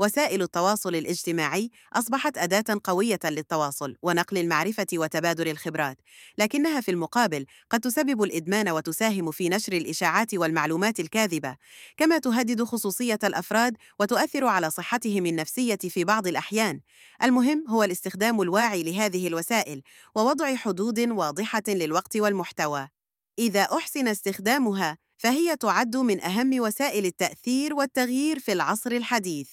وسائل التواصل الاجتماعي أصبحت أداة قوية للتواصل ونقل المعرفة وتبادل الخبرات، لكنها في المقابل قد تسبب الإدمان وتساهم في نشر الإشاعات والمعلومات الكاذبة، كما تهدد خصوصية الأفراد وتؤثر على صحتهم النفسية في بعض الأحيان. المهم هو الاستخدام الواعي لهذه الوسائل ووضع حدود واضحة للوقت والمحتوى. إذا أحسن استخدامها، فهي تعد من أهم وسائل التأثير والتغيير في العصر الحديث.